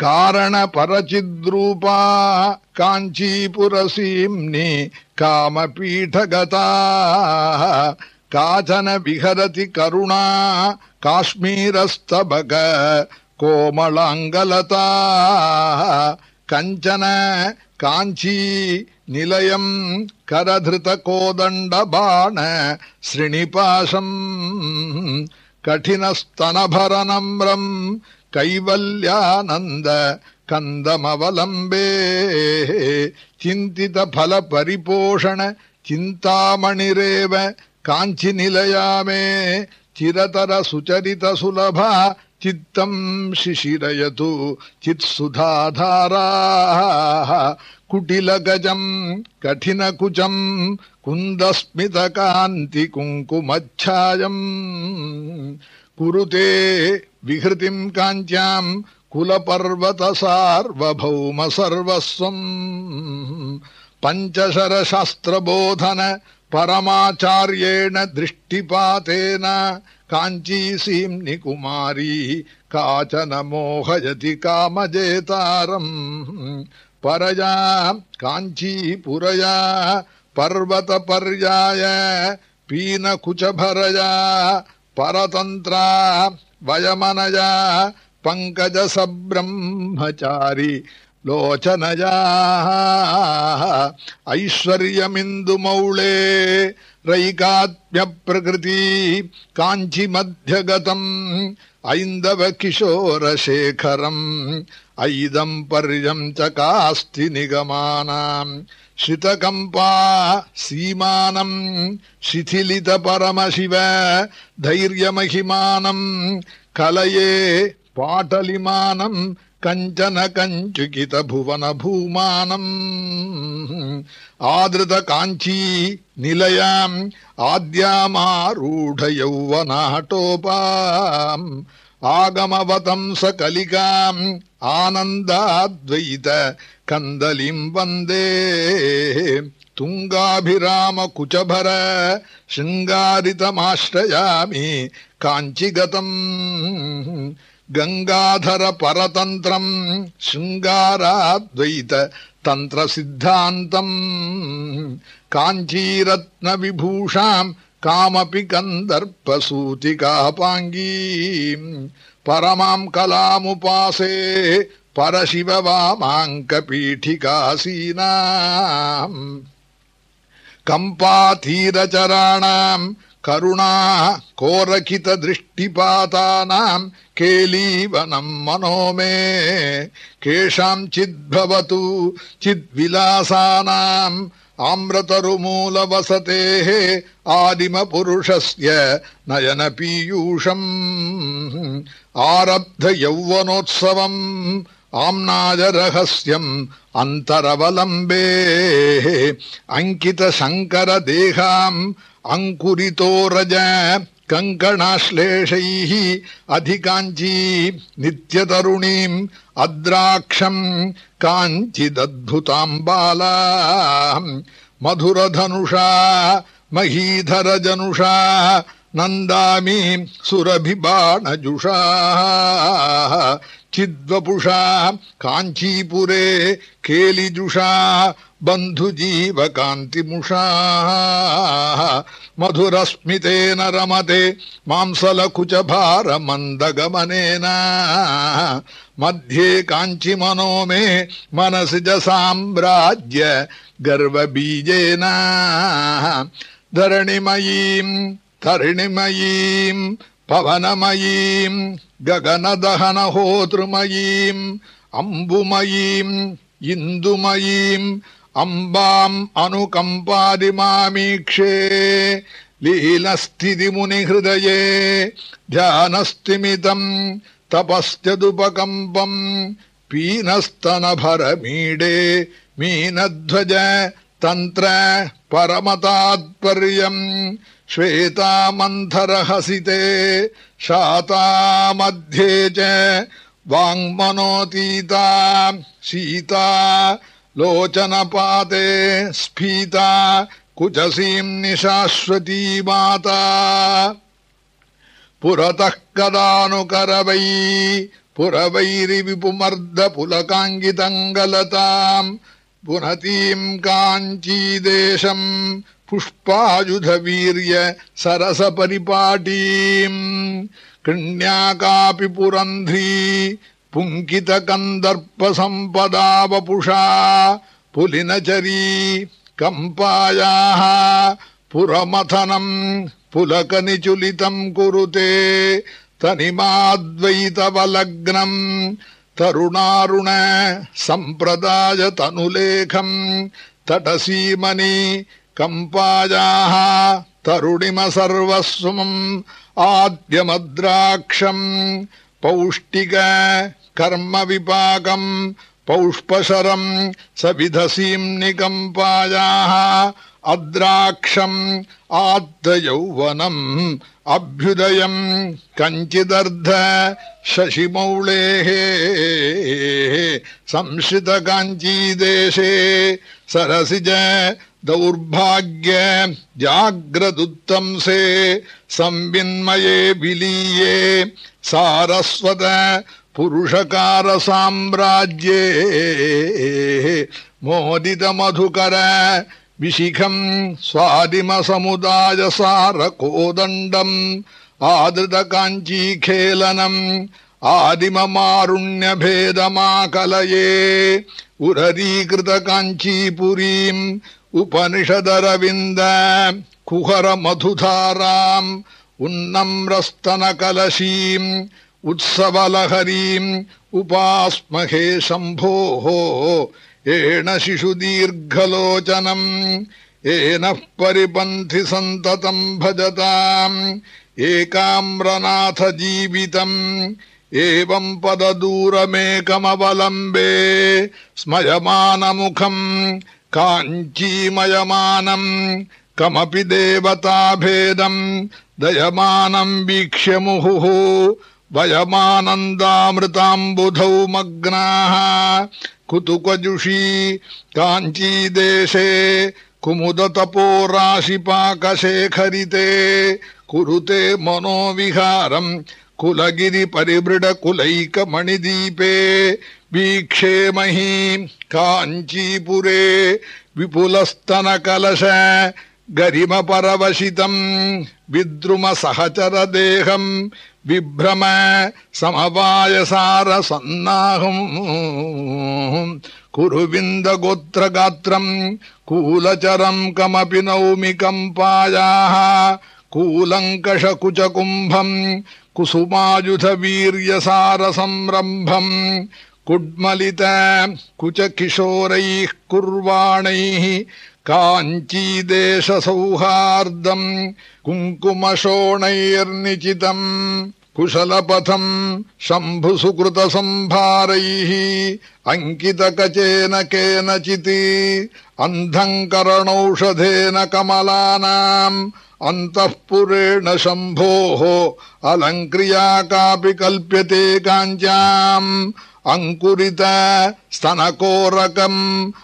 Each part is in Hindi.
कारणपरचिद्रूपा काञ्चीपुरसीम्नि कामपीठगता काचन विहरति करुणा काश्मीरस्तबक कोमलाङ्गलता कञ्चन काञ्ची निलयम् करधृतकोदण्डबाण श्रिणिपाशम् कठिनस्तनभरनम्रम् कैवल्यानन्द कन्दमवलम्बे चिन्तितफलपरिपोषण चिन्तामणिरेव काञ्चिनिलया मे चिरतरसुचरितसुलभा चित्तम् शिशिरयतु चित्सुधाधाराः कुटिलगजम् कठिनकुचम् कुन्दस्मितकान्तिकुङ्कुमच्छायम् कुरुते विहृतिम् काञ्च्याम् कुलपर्वतसार्वभौम सर्वस्वम् पञ्चशरशास्त्रबोधन परमाचार्येण दृष्टिपातेन काञ्चीसीम्नि कुमारी काचन मोहयति कामजेतारम् परया काञ्चीपुरया पर्वतपर्याय पीनकुचभरया परतन्त्रा वयमनया पङ्कजसब्रह्मचारी लोचनया ऐश्वर्यमिन्दुमौळे रैकात्म्यप्रकृति काञ्चिमध्यगतम् ऐन्दवकिशोरशेखरम् ऐदम्पर्यम् च कास्ति निगमानाम् श्रितकम्पा सीमानम् शिथिलितपरमशिव धैर्यमहिमानम् कलये पाटलिमानम् கஞ்சன கஞ்சுகித புவன பூமானம் ஆதிருத காஞ்சி நிலையாம் ஆத்யாமாரூட யௌவனாட்டோபாம் ஆகமவதம் சகலிகாம் ஆனந்தாத்வைத கந்தலிம் வந்தே. துங்காபிராமகுச்சபர சிங்காரிதமாஸ்ரயாமி காஞ்சிகதம். गङ्गाधरपरतन्त्रम् शृङ्गाराद्वैत तन्त्रसिद्धान्तम् काञ्चीरत्नविभूषाम् कामपि कन्दर्पसूतिकापाङ्गी परमाम् कलामुपासे परशिव वामाङ्कपीठिकासीनाम् कम्पातीरचराणाम् करुणा कोरखितदृष्टिपातानाम् केलीवनम् मनो मे केषाञ्चिद्भवतु चिद्विलासानाम् आम्रतरुमूलवसतेः आदिमपुरुषस्य नयनपीयूषम् आरब्धयौवनोत्सवम् आम्नाजरहस्यम् अन्तरवलम्बे अङ्कितशङ्करदेहाम् अङ्कुरितो रज कङ्कणाश्लेषैः अधिकाञ्ची नित्यतरुणीम् अद्राक्षम् काञ्चिदद्भुताम् बाला मधुरधनुषा महीधरजनुषा नन्दामि सुरभिबाणजुषा चिद्वपुषा काञ्चीपुरे केलिजुषा बन्धुजीवकान्तिमुषा मधुरस्मितेन रमते मांसलकुचभारमन्दगमनेन। मध्ये काञ्चिमनो मे मनसि च साम्राज्य गर्वबीजेन। धरणिमयीम् तरिणिमयीम् पवनमयीम् गगनदहनहोतृमयीम् अम्बुमयीम् इन्दुमयीम् अम्बाम् अनुकम्पादिमामीक्षे लीलस्थितिमुनिहृदये ध्यानस्तिमितम् तपस्त्यदुपकम्पम् पीनस्तनभरमीडे मीनध्वज तन्त्र परमतात्पर्यम् श्वेतामन्थरहसिते शातामध्ये च वाङ्मनोतीता सीता लोचनपाते स्फीता कुचसीम् निशाश्वती माता पुरतः कदानुकरवै पुरवैरिविपुमर्दपुलकाङ्गितङ्गलताम् पुनतीम् काञ्चीदेशम् पुष्पायुधवीर्य सरसपरिपाटीम्। कृण्या कापि पुरन्ध्री पुङ्कितकन्दर्पसम्पदा वपुषा पुलिनचरी कम्पायाः पुरमथनम् पुलकनिचुलितम् कुरुते तनिमाद्वैतवलग्नम् तरुणारुण सम्प्रदाय तनुलेखम् तटसीमनि कम्पायाः तरुणिम सर्वस्वम् आद्यमद्राक्षम् पौष्टिक कर्मविपाकम् पौष्पशरम् सविधसीम् निकम्पायाः अद्राक्षम् आद्ययौवनम् अभ्युदयम् कञ्चिदर्ध शशिमौळेः संश्रितकाञ्चीदेशे सरसिज दौर्भाग्य जाग्रदुत्तंसे संविन्मये विलीये सारस्वत पुरुषकारसाम्राज्ये मोदितमधुकर विशिखम् स्वादिमसमुदायसारकोदण्डम् आदृतकाञ्चीखेलनम् आदिममारुण्यभेदमाकलये उररीकृतकाञ्चीपुरीम् उपनिषदरविन्द कुहरमधुधाराम् उन्नम्रस्तनकलशीम् उत्सवलहरीम् उपास्महे शम्भोः। एण शिशुदीर्घलोचनम् येनः परिपन्थि सन्ततम् भजताम् एकाम्रनाथजीवितम् एवम् पददूरमेकमवलम्बे स्मयमानमुखम् काञ्चीमयमानम् कमपि देवताभेदम् दयमानम् वीक्ष्य मुहुः वयमानन्दामृताम्बुधौ मग्नाः कुतुकजुषी काञ्चीदेशे कुमुदतपोराशिपाकशेखरिते कुरुते मनोविहारम् कुलगिरिपरिमृडकुलैकमणिदीपे वीक्षेमहि काञ्चीपुरे विपुलस्तनकलश गरिमपरवशितम् विद्रुमसहचरदेहम् बिभ्रम समवायसारसन्नाहम् कुरुविन्दगोत्रगात्रम् कूलचरम् कमपि नौमिकम् पायाः कूलङ्कषकुचकुम्भम् कुसुमायुधवीर्यसारसंरम्भम् कुड्मलित कुचकिशोरैः कुर्वाणैः काञ्चीदेशसौहार्दम् कुङ्कुमशोणैर्निचितम् कुशलपथम् शम्भुसुकृतसम्भारैः अङ्कितकचेन केनचित् अन्धम् करणौषधेन कमलानाम् अन्तःपुरेण शम्भोः अलङ्क्रिया कापि कल्प्यते அங்குரிதா ஸ்தனகோரகம்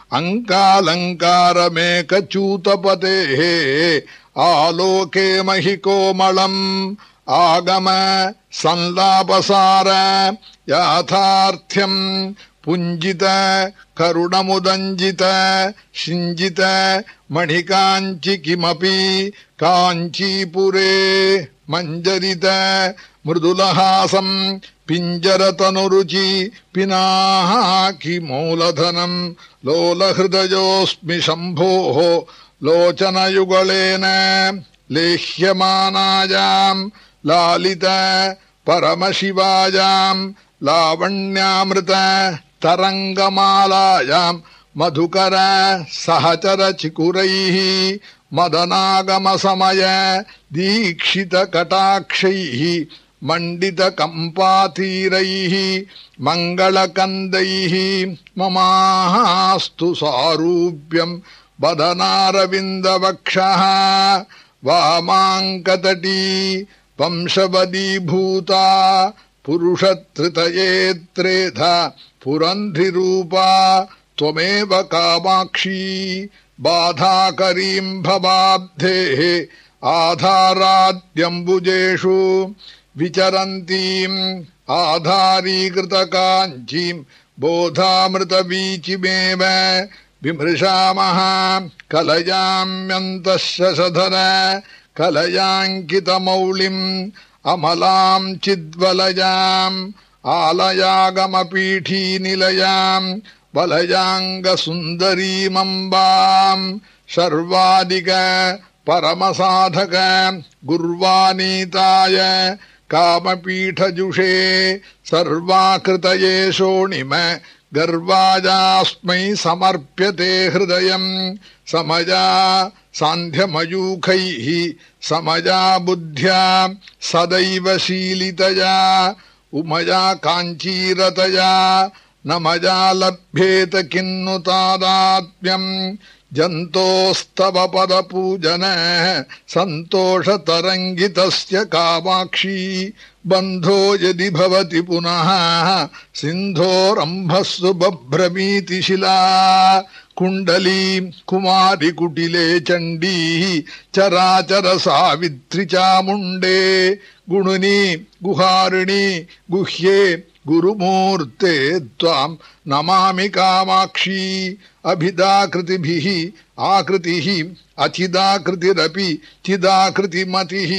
அங்காலங்காரமேகச்சூதபதேः. ஆலோகே மகி கோமளம் ஆகம சல்லாபசார யாத்தார்த்தியம் புஞ்சித கருணமுதஞ்சித சிஞ்சித மணிகாஞ்சி கிமபி காஞ்சிபுரே மஞ்சரித மிருதுலஹாசம் पिञ्जरतनुरुचि पिनाः किमूलधनम् लोलहृदयोऽस्मि शम्भोः लोचनयुगलेन लेह्यमानायाम् लालित परमशिवायाम् लावण्यामृत तरङ्गमालायाम् मधुकर सहचर चिकुरैः मदनागमसमय दीक्षितकटाक्षैः मण्डितकम्पातीरैः मङ्गलकन्दैः ममास्तु सारूप्यम् बदनारविन्दवक्षः वामाङ्कतटी वंशवदीभूता पुरुषत्रितये त्रेध पुरन्ध्रिरूपा त्वमेव कामाक्षी बाधाकरीम् भवाब्धेः आधाराद्यम्बुजेषु विचरन्तीम् आधारीकृतकाञ्चीम् बोधामृतवीचिमेव विमृशामः कलयाम्यन्तः शशधर कलयाङ्कितमौलिम् अमलाम् चिद्वलयाम् आलयागमपीठीनिलयाम् वलयाङ्गसुन्दरीमम्बाम् सर्वादिक परमसाधक गुर्वानीताय कामपीठजुषे सर्वाकृतये शोणिम गर्वाजास्मै समर्प्यते हृदयम् समजा सान्ध्यमयूखैः समजा बुद्ध्या सदैव शीलितया उमया काञ्चीरतया न मज़ा लभ्येत किन्नु तादात्म्यम् जन्तोस्तव पदपूजन, सन्तोषतरङ्गितस्य कामाक्षी। बन्धो यदि भवति पुनः, सिन्धोरम्भस्सु बभ्रमीति शिला। कुण्डली कुमारि कुटिले चण्डी चराचर सावित्रि चामुण्डे। गुणुनि, गुहारिणि, गुह्ये गुरुमूर्ते त्वाम् नमामि कामाक्षी। अभिदाकृतिभिः, आकृतिः अचिदाकृतिरपि चिदाकृतिमतिः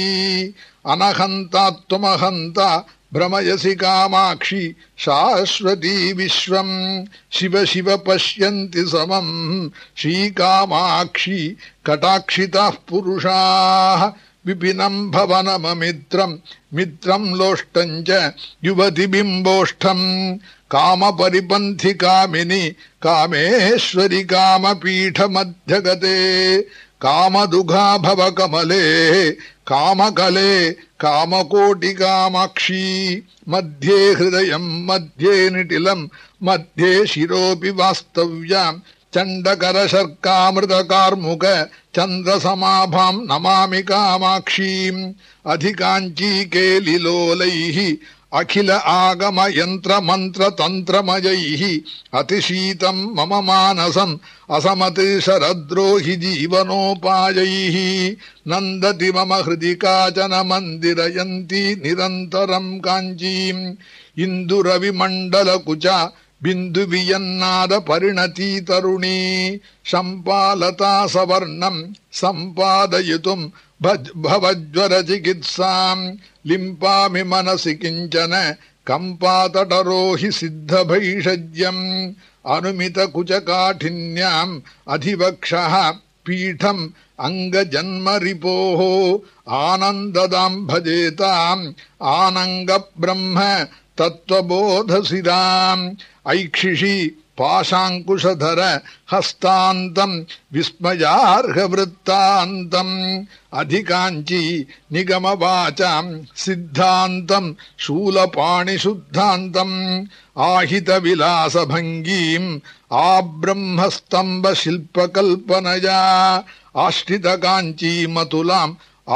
अनहन्ता त्वमहन्ता भ्रमयसि कामाक्षि, शाश्वती विश्वम्। शिव शिव पश्यन्ति समम्। श्रीकामाक्षि, कटाक्षिताः पुरुषाः। विपिनम् भवनममित्रम् मित्रम् लोष्टम् च युवतिबिम्बोष्ठम्। कामपरिपन्थि कामिनि कामेश्वरि कामपीठमध्यगते कामदुघा भव कमले कामकले, कामकोटिकामाक्षी, मध्ये हृदयम् मध्ये निटिलम् मध्ये शिरोऽपि वास्तव्याम् चण्डकरशर्कामृतकार्मुक चन्द्रसमाभाम् नमामि कामाक्षीम्। अधिकाञ्चीकेलिलोलैः अखिल आगम यन्त्र मन्त्र तन्त्रमयैः अतिशीतम् मम मानसम् असमति शरद्रोहि जीवनोपायैः। नन्दति मम हृदि काचन मन्दिरयन्ती निरन्तरम् काञ्चीम्। इन्दुरविमण्डलकुचा बिन्दुवियन्नाद परिणती तरुणी सम्पालता सवर्णम् सम्पादयितुम् भवज्वरचिकित्साम् लिम्पामि मनसि किञ्चन कम्पातटरो हि सिद्धभैषज्यम् अनुमितकुचकाठिन्याम् अधिवक्षः पीठम् अङ्गजन्मरिपोः आनन्ददाम् भजेताम् आनङ्गब्रह्म தத்துவபோதசிதாம் ஐக்ஷிஷி பாசாங்குஷர ஹஸ்தாந்தம் விஸ்மயார்ஹவிருத்தாந்தம் அதிகாஞ்சி நிகமவாச்சாம் சித்தாந்தம் சூலபாணிசுத்தாந்தம் ஆஹித விலாசபங்கீம் ஆப்ரம்மஸ்தம்ப சில்பகல்பனயா ஆஷ்டித காஞ்சீமதுலாம்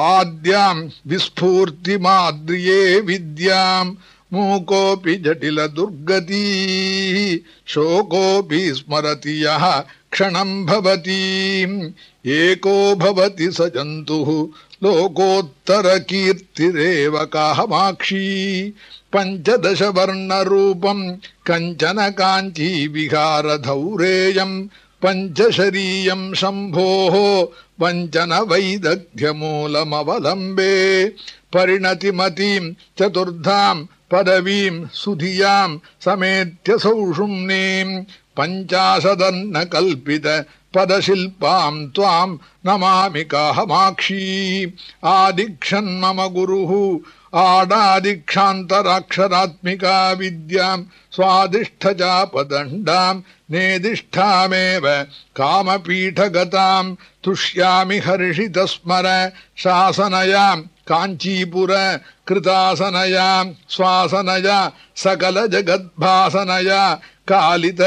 ஆத்யாம் விஸ்பூர்த்திமாத்ரியே வித்யாம் मूकोऽपि जटिल दुर्गती शोकोऽपि स्मरति यः क्षणम् भवति। एको भवति स जन्तुः, लोकोत्तरकीर्तिरेव काहमाक्षी। पञ्चदशवर्णरूपम् कञ्चन काञ्ची विहारधौरेयम् पञ्चशरीयम् शम्भोः वञ्चन वैदग्ध्यमूलमवलम्बे परिणतिमतीम् चतुर्धाम् पदवीम् सुधियाम् समेत्य सौषुम्नीम् पञ्चाशदन्न कल्पित पदशिल्पाम् त्वाम् नमामि काहमाक्षी। आदिक्षन्मम गुरुः आडादिक्षान्तराक्षरात्मिका विद्याम् स्वादिष्ठचापदण्डाम् नेदिष्ठामेव कामपीठगताम् तुष्यामि हर्षितस्मर शासनयाम् काञ्चीपुर कृतासनया, स्वासनया, सकलजगद्भासनया, कालित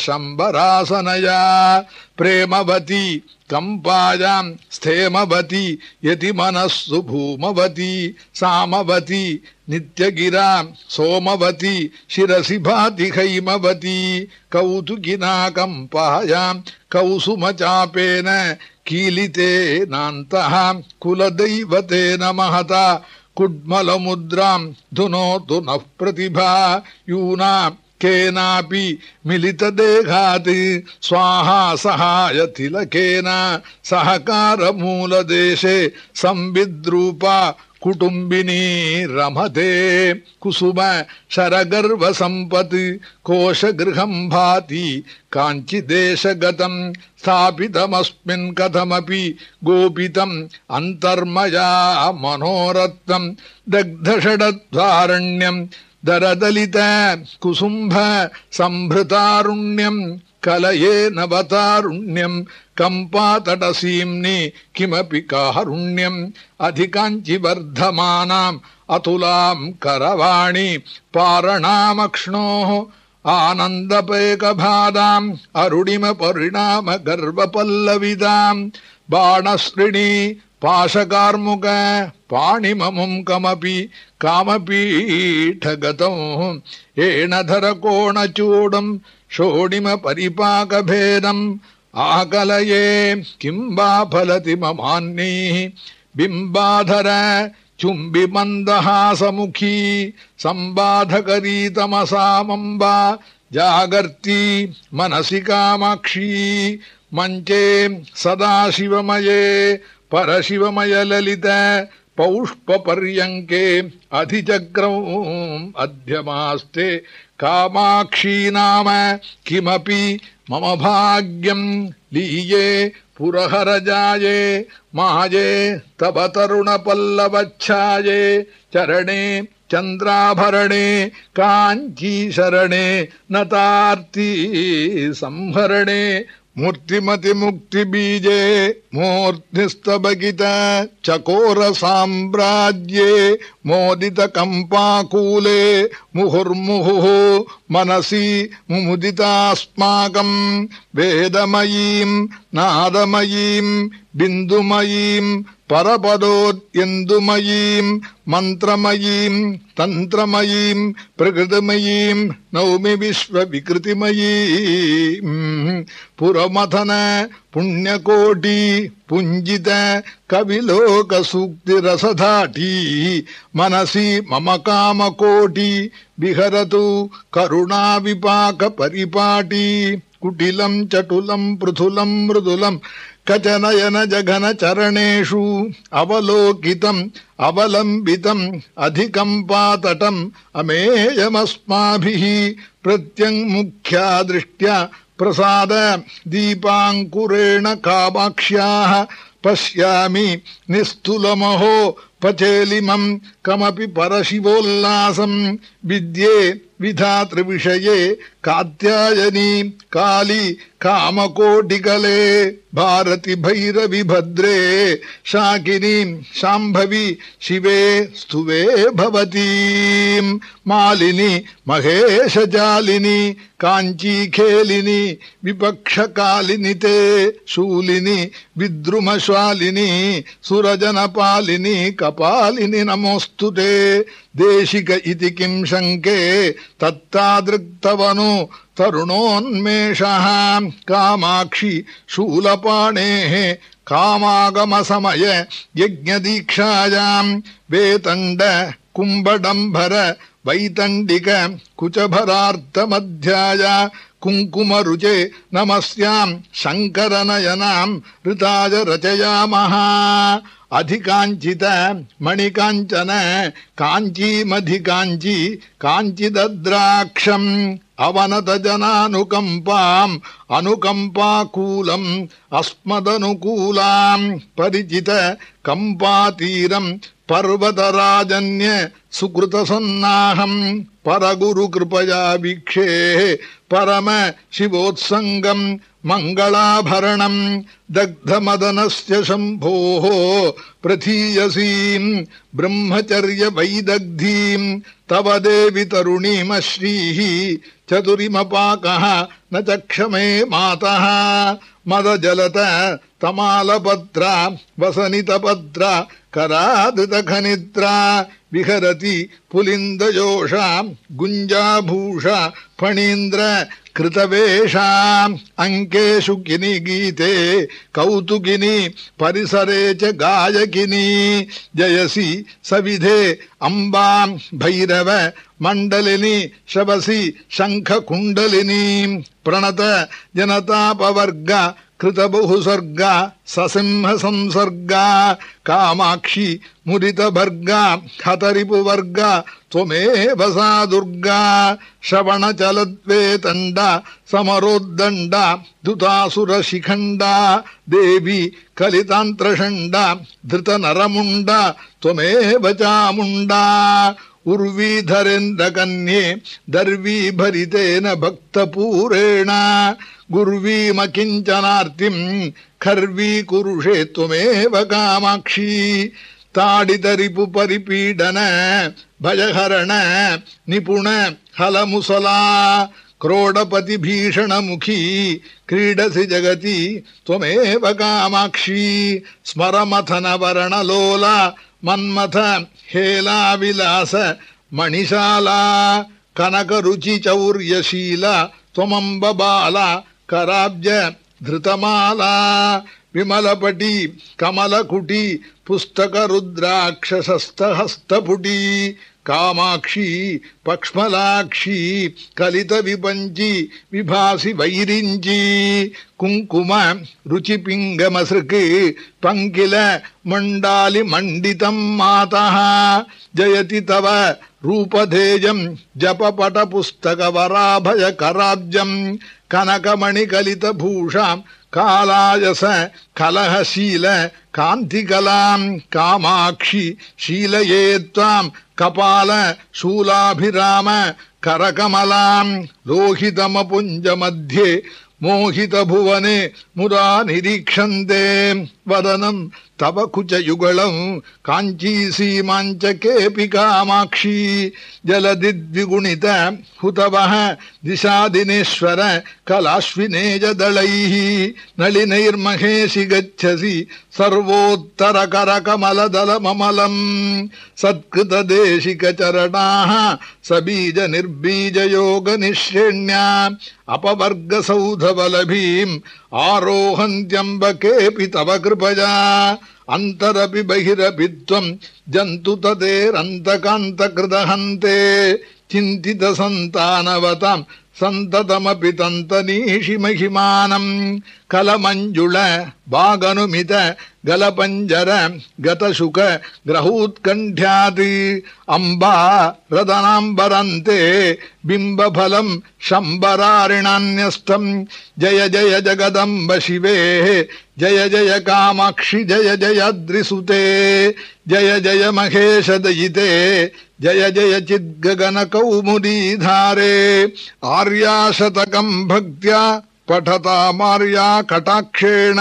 शम्बरासनया। प्रेमवती कम्पायाम् स्थेमवती, यतिमनस्सु भूमवती, सामवती नित्यगिराम् सोमवती, शिरसि भाति हैमवती कौतुकिना कम्पायाम् कौसुमचापेन कीलिते नान्तः कुलदैवतेन महता कुड्मलमुद्राम् धुनोतु नः प्रतिभा यूना केनापि मिलितदेहात् स्वाहा सहाय तिलकेन सहकारमूलदेशे संविद्रूपा कुटुम्बिनी रमते कुसुम शरगर्भ सम्पत् कोशगृहम् भाति काञ्चिदेशगतम् स्थापितमस्मिन् कथमपि गोपितम् अन्तर्मया मनोरत्नम् दग्धषडद्वारण्यम् दरदलित कुसुम्भ सम्भृतारुण्यम् कलये नवतारुण्यम् कम्पातटसीम्नि किमपि कारुण्यम् अधिकाञ्चिवर्धमानाम् अतुलाम् करवाणि पारणामक्ष्णोः आनन्दपेकभादाम् अरुणिमपरिणाम गर्वपल्लविदाम् बाणश्रिणि पाशकार्मुक पाणिममुम् कमपि कामपीठगतम् येन धरकोणचूडम् षोडिमपरिपाकभेदम् आकलये किम् वा फलति ममान्यैः बिम्बाधर चुम्बिमन्दहासमुखी सम्बाधकरी तमसामम्बा जागर्ति मनसि कामाक्षी मञ्चे सदाशिवमये परशिवमयललित पौष्पपर्यङ्के अधिचक्रौ अध्यमास्ते कामाक्षी नाम किमपि मम भाग्यम् लीये पुरहरजाये, माये, तव तरुणपल्लवच्छाये, चरणे, चन्द्राभरणे, काञ्चीशरणे, नतार्ती संहरणे मूर्तिमतिमुक्तिबीजे मूर्तिस्तबगित चकोरसाम्राज्ये मोदितकम्पाकूले मुहुर्मुहुः मनसि मुमुदितास्माकम् वेदमयीम् नादमयीम् बिन्दुमयीम् பரபதோத்யந்துமயீம் மந்திரமயீம் தந்திரமயீம் பிரகிருதமயீம் நௌமி விஸ்வ விகிருதிமயீம் புரமதன புண்ணியகோடி புஞ்சித கவிலோக சூக்திரசதாட்டி மனசி மம காமகோடி விஹரது கருணா விபாக பரிபாட்டி குட்டிலம் சட்டுலம் பிருதுலம் மிருதுலம் कचनयन जघन चरणेषु अवलोकितम्, अवलम्बितम्, अधिकम् पातटम्। अमेयमस्माभिः प्रत्यङ्मुख्या दृष्ट्या प्रसाद दीपाङ्कुरेण कामाक्ष्याः। पश्यामि निस्तुलमहो पचेलिमम्, कमपि परशिवोल्लासम्। विद्ये विधातृविषये कात्यायनी काली कामकोटिकले भारति भैरवि भद्रे शाकिनी शाम्भवी शिवे स्तुवे भवती मालिनी महेशजालिनी काञ्चीखेलिनी विपक्षकालिनि ते शूलिनि विद्रुमशालिनी सुरजनपालिनी कपालिनि नमोऽस्तु ते। देशिक इति किम् शङ्के तत्तादृक्तवनु तरुणोन्मेषः। कामाक्षि शूलपाणेः कामागमसमय यज्ञदीक्षायाम् वेतण्ड कुम्भडम्भर वैतण्डिक कुचभरार्तमध्याय कुङ्कुमरुचे नमस्याम् शङ्करनयनाम् ऋताय रचयामः। अधिकाञ्चित मणिकाञ्चन काञ्चीमधिकाञ्ची काञ्चिदद्राक्षम् अवनतजनानुकम्पाम् अनुकम्पाकूलम् अस्मदनुकूलाम् परिचित कम्पातीरम् पर्वतराजन्य सुकृतसन्नाहम् परगुरुकृपया वीक्षे परम शिवोत्सङ्गम् मङ्गलाभरणम् दग्धमदनस्य शम्भोः प्रथीयसीम् ब्रह्मचर्यवैदग्धीम् तव देवि तरुणीमश्रीः चतुरिमपाकः न चक्षमे मातः मदजलत तमालपत्रा वसनितपत्रा करादृतखनित्रा विहरति पुलिन्दयोषा गुञ्जाभूषा, फणीन्द्र कृतवेषाम् अङ्केषु किनि गीते, कौतुकिनि, परिसरे च गायकिनि, जयसि, सविधे अम्बाम् भैरव, मण्डलिनि शवसि शङ्खकुण्डलिनी, प्रणत, जनतापवर्ग कृतबहुसर्ग ससिंह संसर्ग कामाक्षि मुदितभर्ग हतरिपुवर्ग त्वमेव सा दुर्गा श्रवणचलद्वेतण्ड समरोद्दण्ड दुतासुरशिखण्ड देवी कलितान्त्रषण्ड धृतनरमुण्ड त्वमेव चामुण्डा उर्वीधरेन्द्रकन्ये दर्वीभरितेन भक्तपूरेण। गुर्वीमकिञ्चनार्तिम् खर्वीकुरुषे त्वमेव कामाक्षी। ताडितरिपुपरिपीडन, भयहरण, निपुण, हलमुसला, क्रोडपतिभीषणमुखी, क्रीडसि जगति त्वमेव कामाक्षी। स्मरमथनवर्णलोला मन्मथ हेलाविलास मणिशाला कनकरुचिचौर्यशील त्वमम्बबाल कराब्ज धृतमाला विमलपटी कमलकुटी पुस्तकरुद्राक्षसस्तहस्तपुटी कामाक्षी, पक्ष्मलाक्षी कलितविपञ्ची विभासि वैरिञ्ची कुङ्कुम, रुचिपिङ्गमसृक्, पङ्किल मण्डालिमण्डितम् मातः, जयति तव रूपधेयम्, जपपटपुस्तकवराभयकराब्जम्, कनकमणिकलितभूषाम्, कालायस, कलहशील, कान्तिकलाम्, कामाक्षि, शीलये त्वाम् कपाल शूलाभिराम करकमलाम् लोहितमपुञ्जमध्ये मोहितभुवने मुदा निरीक्षन्ते वदनम् तव कुचयुगलम् काञ्चीसीमाञ्च केऽपि कामाक्षी जलदिद्विगुणित हुतवः दिशादिनेश्वर कलाश्विनेजदलैः नलिनैर्महेशि गच्छसि सर्वोत्तरकरकमलदलममलम् सत्कृतदेशिकचरणाः सबीजनिर्बीजयोगनिःश्रेण्या अपवर्गसौधवलभीम् आरोहन्त्यम्ब केऽपि तव कृपया अन्तरपि बहिरपि त्वम् जन्तु तदेरन्तकान्तकृदहन्ते चिन्तितसन्तानवताम् सन्ततमपि तन्तनीषि महिमानम् कलमञ्जुळ वागनुमित गलपञ्जर, गतशुक ग्रहूत्कण्ठ्यात् अम्बा रदनाम्बरन्ते बिम्बफलम् शम्बरारिणान्यस्तम् जय जय जगदम्ब शिवे, जय जय कामाक्षि, जय जय जय महेश दयिते जय जय चिद्गगनकौमुदीधारे आर्याशतकम् भक्त्या पठतामार्या कटाक्षेण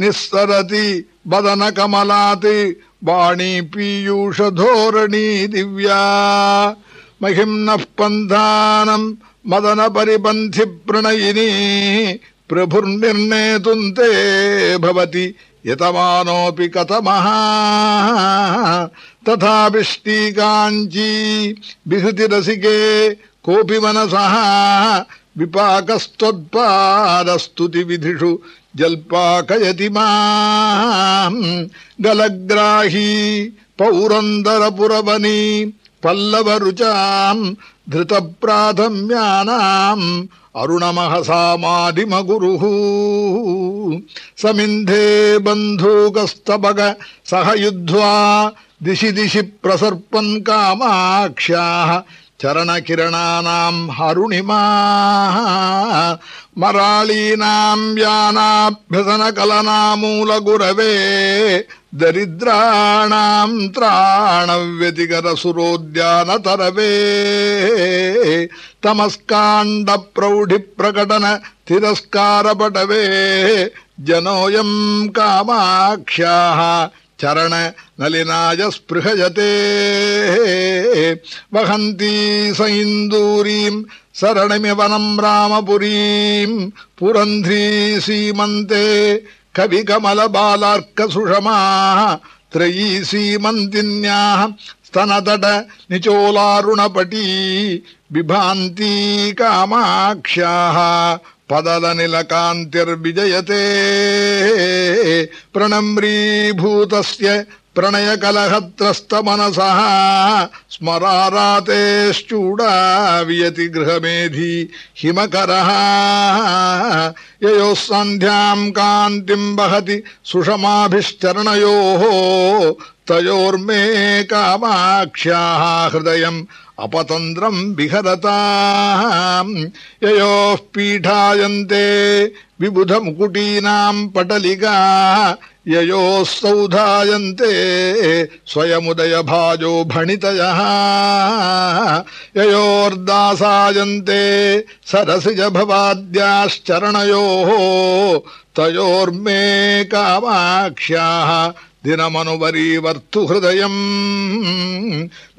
निःसरति बदनकमलात्, वाणी पीयूषधोरणी दिव्या। महिम्नः पन्थानम् मदनपरिपन्थिप्रणयिनी प्रभुर्निर्णेतुम् ते भवति यतमानोऽपि कथमः। तथाभिष्टीकाञ्ची विहृतिरसिके कोऽपि मनसः विपाकस्त्वत्पादस्तुतिविधिषु जल्पाकयति माम्। गलग्राही पौरन्दरपुरवनी पल्लवरुचाम् धृतप्राथम्यानाम् अरुणमहसामादिमगुरुः। समिन्धे बन्धूकस्तबग सह युध्वा दिशि दिशि प्रसर्पन् कामाक्ष्याः चरणकिरणानाम् अरुणिमा मराळीनाम् यानाभ्यसनकलनामूलगुरवे दरिद्राणाम् त्राणव्यतिकरसुरोद्यानतरवे तमस्काण्डप्रौढिप्रकटन तिरस्कारपटवे जनोऽयम् कामाक्ष्याः चरण नलिनाय स्पृहयते। वहन्ती सैन्दूरीम् सरणमिवनम् रामपुरीम् पुरन्ध्री सीमन्ते, कविकमलबालार्कसुषमाः, त्रयी सीमन्तिन्याः स्तनतट निचोलारुणपटी, बिभान्ती कामाक्ष्याः पदलनिलकान्तिर्विजयते। प्रणम्रीभूतस्य प्रणयकलहत्रस्तमनसः स्मरारातेश्चूडा वियति गृहमेधी हिमकरः। ययोः सन्ध्याम् कान्तिम् वहति सुषमाभिश्चरणयोः। तयोर्मे कामाक्ष्याः हृदयम् अपतन्द्रम् विहरताम्। ययोः पीठायन्ते विबुधमुकुटीनाम् पटलिका। ययोः सौधायन्ते स्वयमुदयभाजो भणितयः। ययोर्दासायन्ते सरसिजभवाद्याश्चरणयोः। तयोर्मे कामाक्ष्याः ദിനമനുപരീവർത്തു ഹൃദയം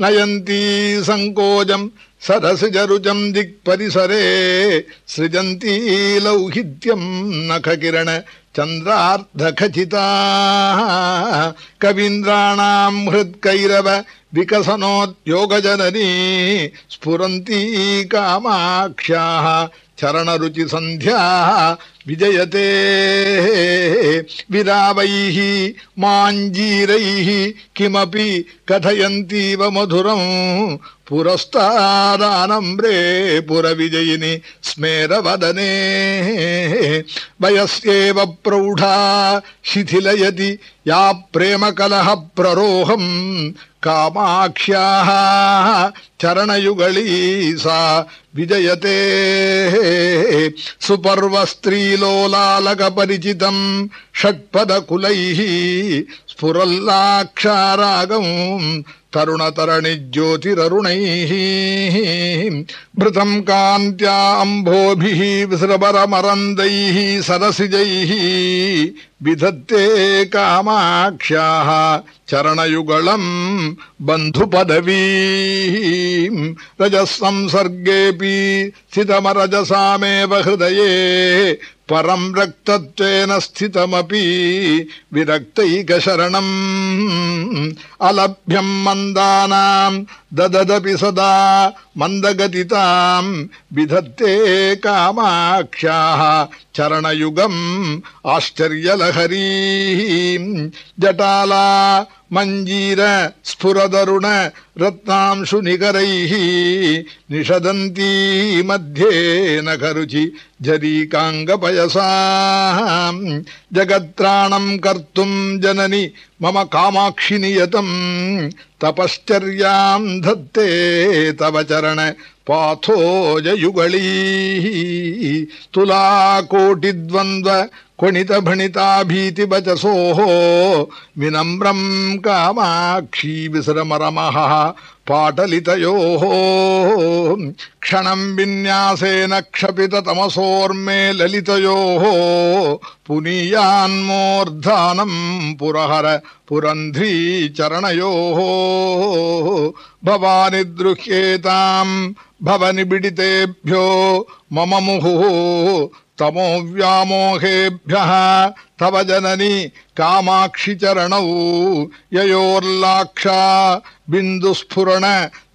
നയന്തീ സങ്കോചം സരസിജരുചം ദിക്പരിസരേ സൃജന്തീ ലൗഹിത്യം നഖകിരണ ചന്ദ്രാർദ്ധഖചിതാ കവീന്ദ്രാണാം ഹൃത്കൈരവ വികസനോദ്യോഗജനനീ സ്ഫുരന്തീ കാമാക്ഷ്യാ चरणरुचिसन्ध्याः विजयते। विरावैः, माञ्जीरैः किमपि कथयन्तीव मधुरम् पुरस्तादानम्रे पुरविजयिनि स्मेरवदने। वयस्येव प्रौढा, शिथिलयति, या प्रेमकलह ಚರಣಯುಗಳೀಸಾ ವಿಜಯತೆ. ಸುಪರ್ವ ಸ್ತ್ರೀಲೋಲಾಲಕ ಪರಿಚಿತಂ ಷಟ್ಪದ ಕುಲೈ ಸ್ಫುರಲ್ಲಾಕ್ಷಾರಾಗಂ तरुणतरणिज्योतिररुणैः भृतम् कान्त्या अम्भोभिः विसृबरमरन्दैः सरसिजैः विधत्ते कामाक्ष्याः चरणयुगलम् बन्धुपदवीम् रजः संसर्गेऽपि स्थितमरजसामेव हृदये परम् रक्तत्वेन स्थितमपि विरक्तैकशरणम्। अलभ्यम् मन्दानाम् दददपि सदा मन्दगतिताम् विधत्ते कामाक्ष्याः चरणयुगम् आश्चर्यलहरीम्। जटाला मञ्जीर स्फुरदरुण रत्नांशुनिकरैः निषदन्ती मध्ये नखरुचि जरीकाङ्गपयसा। जगत्राणम् कर्तुम् जननि मम कामाक्षि नियतम् तपश्चर्याम् धत्ते तव चरण पाथोजयुगळी तुलाकोटिद्वन्द्व क्वणितभणिताभीतिवचसोः विनम्रम् कामाक्षी विसरमरमः पाटलितयोः क्षणम् विन्यासेन क्षपिततमसोर्मे ललितयोः पुनीयान्मोर्धानम् पुरहर पुरन्ध्री चरणयोः भवानि दृह्येताम् भवनिबिडितेभ्यो मम मुहुः तमो व्यामोहेभ्यः तव जननी कामाक्षि चरणौ ययोर्लाक्षा बिन्दुस्फुरण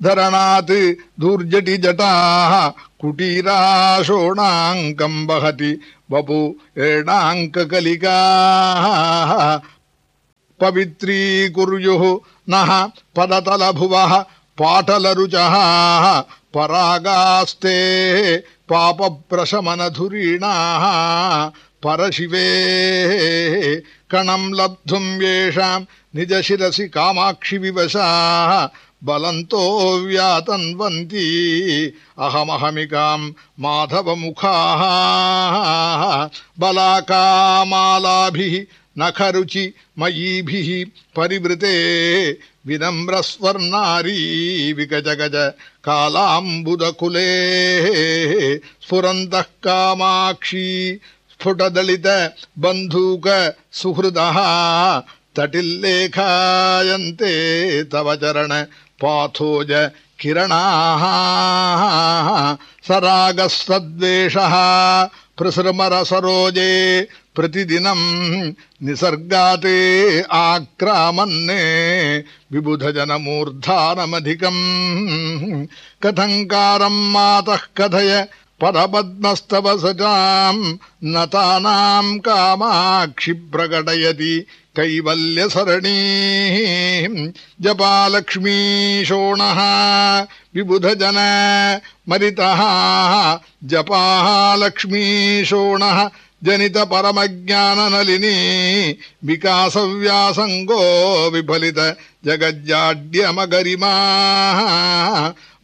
धरणात् दूर्जटि जटाः कुटीराशोणाङ्कम् वहति वपु एणाङ्ककलिकाः। पवित्रीकुर्युः नः पदतलभुवः पाटलरुचः परागास्ते पापप्रशमनधुरीणाः परशिवे कणम् लब्धुम् येषाम् निजशिरसि कामाक्षि विवशाः बलन्तो व्यातन्वन्ती अहमहमिकाम् माधवमुखाः बलाकामालाभिः नखरुचि मयीभिः परिवृते विनम्रस्वर्णारी विगजगज कालाम्बुदकुले स्फुरन्तः कामाक्षी स्फुटदलित बन्धूक सुहृदः तटिल्लेखायन्ते तव चरण पाथोज किरणाः सरागः सद्वेषः प्रसृमरसरोजे प्रतिदिनम् निसर्गाते आक्रामन्ने विबुधजनमूर्धानमधिकम् कथङ्कारम् मातः कथय पदपद्मस्तव सजाम् नतानाम् कामाक्षि प्रकटयति कैवल्यसरणी। जपालक्ष्मीशोणः विबुधजन मरितः। जपालक्ष्मीशोणः जनित परमज्ञाननलिनी विकासव्यासङ्गो विफलित जगज्जाड्यमगरिमा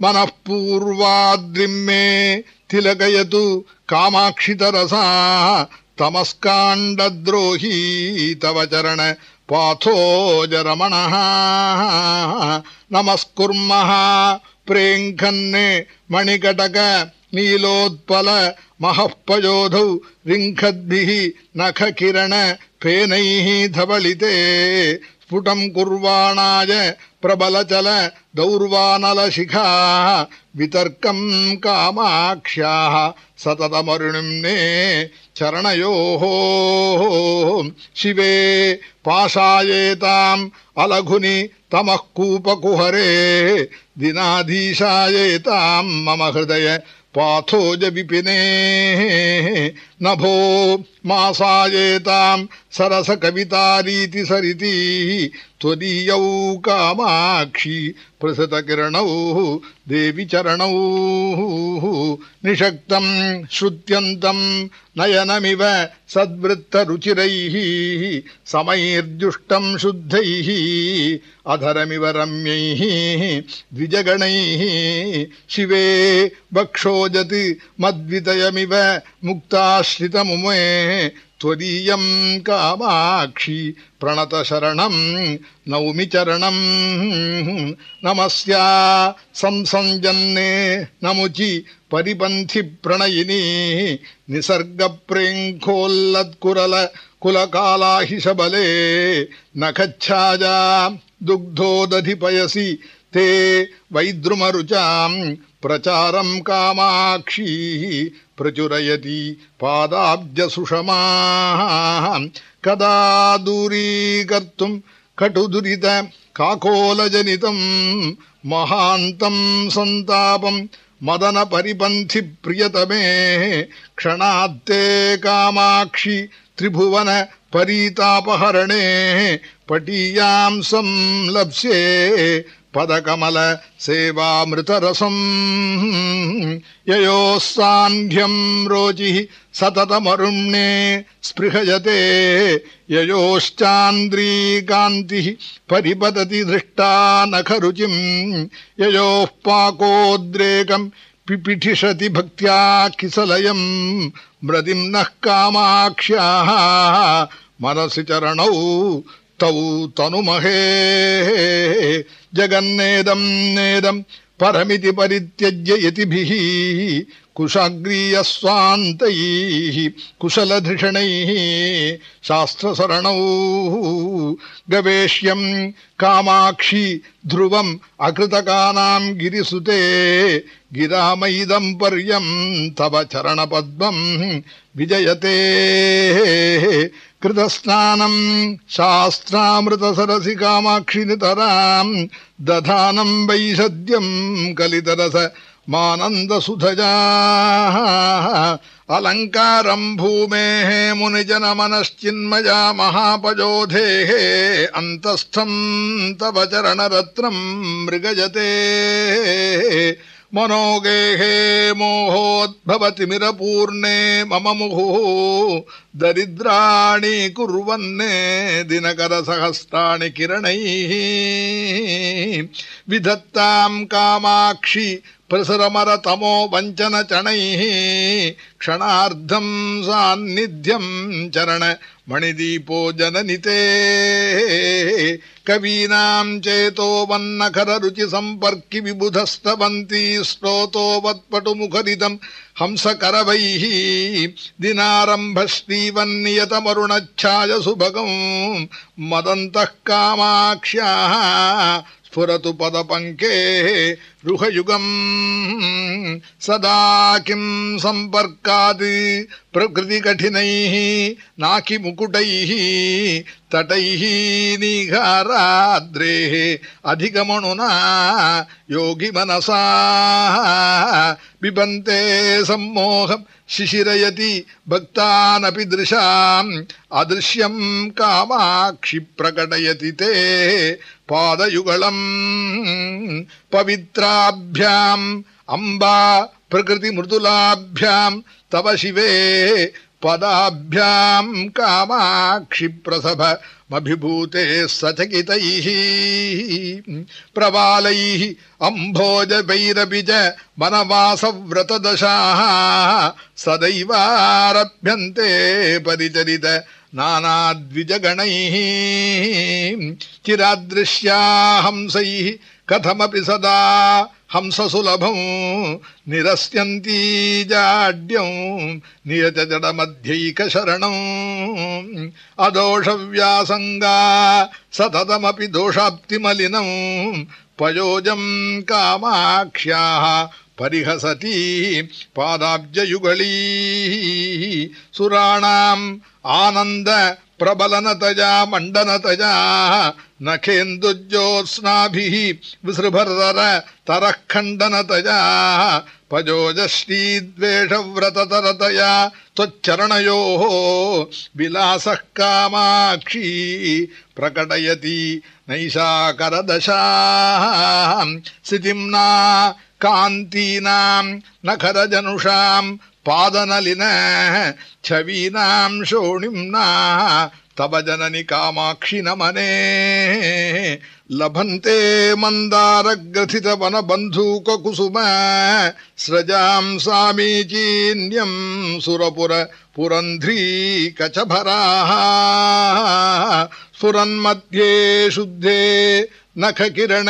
मनः पूर्वाद्रिम् मे तिलकयतु कामाक्षितरसा तमस्काण्डद्रोही तव चरण पाथोजरमणः नमस्कुर्मः प्रेङ्खन्ने मणिकटक नीलोत्पल महःपयोधौ रिङ्खद्भिः नखकिरण फेनैः धवलिते। स्फुटम् कुर्वाणाय प्रबलचल दौर्वानलशिखा वितर्कम् कामाक्ष्याः सततमरुणिम्ने चरणयोः शिवे पाशायेताम् अलघुनि तमः कूपकुहरे दिनाधीशायेताम् मम हृदय पाथोज विपिने नभो मासायेताम् सरसकवितारीति सरिति त्वदीयौ कामाक्षी प्रसृतकिरणौ देवि चरणौ निषक्तम् श्रुत्यन्तम् नयनमिव सद्वृत्तरुचिरैः समैर्जुष्टम् शुद्धैः अधरमिव रम्यैः द्विजगणैः शिवे वक्षोजति मद्वितयमिव मुक्ताश्रितमुमे त्वदीयम् कामाक्षि प्रणतशरणम् नौमि चरणम् नमस्या संसञ्जन्ने नमुचि परिपन्थि प्रणयिनी निसर्गप्रेङ्खोल्लत्कुरल कुलकालाहिशबले नखच्छाजा दुग्धोदधिपयसि ते वैद्रुमरुचाम् प्रचारम् कामाक्षीः प्रचुरयति पादाब्जसुषमाः। कदा दूरीकर्तुम् कटुदुरित काकोलजनितम् महान्तम् सन्तापम् मदनपरिपन्थिप्रियतमे क्षणात्ते कामाक्षि त्रिभुवन परीतापहरणे पटीयां संलप्स्ये पदकमल सेवामृतरसम् ययोः सान्ध्यम् रोचिः सततमरुण्ये स्पृहयते। ययोश्चान्द्रीकान्तिः परिपतति दृष्टा नखरुचिम् ययोः पाकोद्रेकम् पिपिठिषति भक्त्या किसलयम् मृदिम् नः कामाक्ष्याः। मनसि चरणौ तौ तनुमहे जगन्नेदम् नेदम् परमिति परित्यज्य यतिभिः कुशाग्रीयस्वान्तैः, कुशलधिषणैः, शास्त्रसरणौ। गवेष्यम् कामाक्षि ध्रुवम् अकृतकानाम् गिरिसुते। गिरामैदम् पर्यम् तव चरणपद्मम् विजयते। कृतस्नानम् शास्त्रामृतसरसि कामाक्षि नितराम् दधानम् वैषद्यम् कलितरस मानन्दसुधजा। अलङ्कारम् भूमेः मुनिजनमनश्चिन्मया महापजोधेः अन्तस्थम् तव चरणरत्नम् मृगजते। मनोगेहे मोहोद्भवतिमिरपूर्णे मम मुहुः दरिद्राणि कुर्वन्ने दिनकरसहस्राणि किरणैः विधत्ताम् कामाक्षि प्रसरमरतमो वञ्चनचणैः क्षणार्धम् सान्निध्यम् चरण मणिदीपो जननिते कवीनाम् चेतो वन्नखररुचिसम्पर्कि विबुधस्तवन्ती स्तोतो वत्पटुमुखरिदम् हंसकरवैः दिनारम्भ श्रीवन्नियतमरुणच्छाय सुभगम् मदन्तः कामाक्ष्याः स्फुरतु पदपङ्के रुहयुगम् सदा किं सम्पर्कात् प्रकृतिकठिनैः नाकिमुकुटैः तटैः निघाराद्रेः अधिकमणुना योगिमनसा बिबन्ते सम्मोहम् சிசிரயதி பக்தான் அபி திருஷாம் அதிருஷ்யம் காமாட்சி பிரகடயதி தே பாதயுகலம் பவித்ராபியாம் அம்பா பிரகிருதி மிருதுலாபியாம் தவ சிவே प्रसभ मभिभूते सचकितैः प्रबालैः अम्भोजवैरपि च वनवासव्रतदशाः सदैवारभ्यन्ते परिचरित नानाद्विजगणैः चिरादृश्या हंसैः कथमपि सदा ஹம்சசுலபம் நிரஸ்யந்தீஜாட்யம் நியஜடமத்தியைகரணம் அதோஷவியாசங்கா சததமபி தோஷாப்திமலினம் பயோஜம் காமாட்சியாக பரிஹசதி பாதாப்ஜயுகளீ சுராணாம் ஆனந்த प्रबलनतया मण्डनतया नखेन्दुज्योत्स्नाभिः विसृभर्दर तरः खण्डनतया पजोजश्रीद्वेषव्रततरतया त्वच्चरणयोः विलासः कामाक्षी प्रकटयति नैषाकरदशा स्थितिम्ना कान्तीनाम् नखरजनुषाम् पादनलिन छवीनाम् शोणिम्ना, तव जननि कामाक्षि नमने। लभन्ते मन्दारग्रथितवनबन्धूककुसुम स्रजाम् सामीचीन्यम् सुरपुर पुरन्ध्रीकचभराः स्फुरन्मध्ये शुद्धे नखकिरण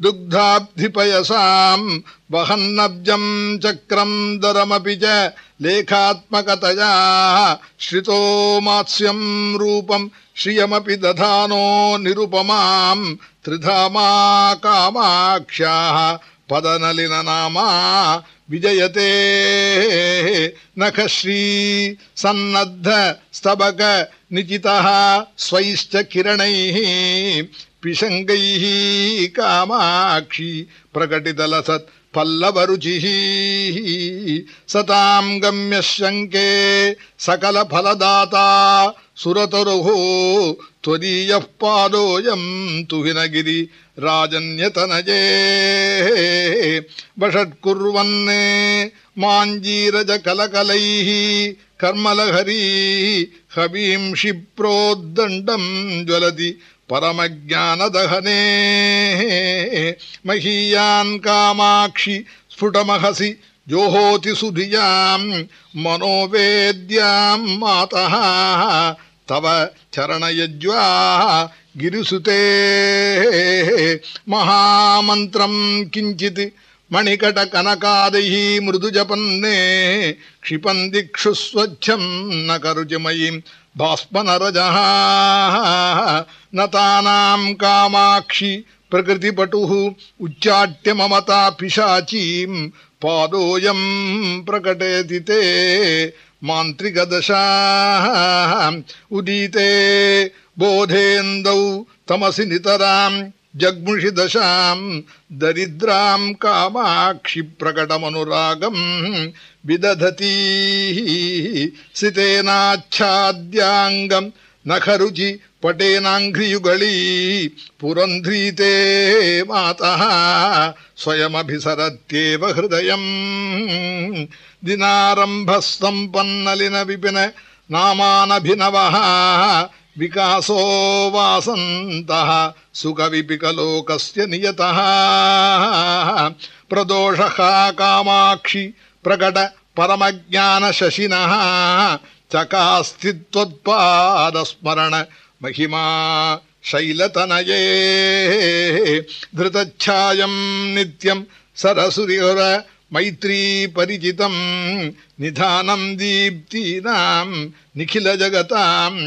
दुग्धाब्धिपयसाम् वहन्नब्जम् चक्रम् दरमपि च लेखात्मकतया श्रितो मात्स्यम् रूपम् श्रियमपि दधानो निरुपमाम् त्रिधामा कामाक्ष्याः पदनलिननामा विजयते। नखश्री सन्नद्ध स्तबक निचितः स्वैश्च किरणैः पिशङ्गैः कामाक्षी प्रकटितलसत् पल्लवरुचिः सताम् गम्यः शङ्के सकलफलदाता सुरतरुः त्वदीयः पादोऽयम् तुहिनगिरि राजन्यतनये वषट्कुर्वन् माञ्जीरजकलकलैः कर्मलहरी हवींषि प्रोद्दण्डम् ज्वलति परमज्ञानदहने महीयान् कामाक्षि स्फुटमहसि जोहोति सुधियाम् मनोवेद्याम् मातः तव चरणयज्वा गिरिसुते महामन्त्रम् किञ्चित् मणिकटकनकादैः मृदुजपन्ने क्षिपन् दिक्षु स्वच्छम् न करुचिमयीम् भास्मनरजः न तानाम् कामाक्षि प्रकृतिपटुः उच्चाट्य ममता पिशाचीम् पादोऽयम् प्रकटयति ते मान्त्रिकदशा। उदीते बोधेन्दौ तमसि नितराम् जग्मुषि दशाम् दरिद्राम् कामाक्षि विदधती सितेनाच्छाद्याङ्गम् नखरुचि पटेनाङ्घ्रियुगळी पुरन्ध्रीते मातः स्वयमभिसरत्येव हृदयम्। दिनारम्भः विपिन नामानभिनवः विकासो वासन्तः सुखविपिकलोकस्य नियतः। प्रदोषः कामाक्षि प्रकट परमज्ञानशशिनः चकास्थित्वत्पादस्मरण महिमा शैलतनये धृतच्छायम् नित्यम् सरसुरिवर मैत्री परिचितम् निधानम् दीप्तीनाम् निखिलजगताम्